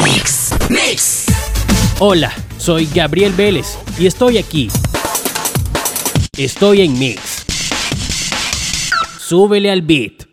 Mix. Mix. Hola, soy Gabriel Vélez y estoy aquí. Estoy en Mix. Súbele al beat.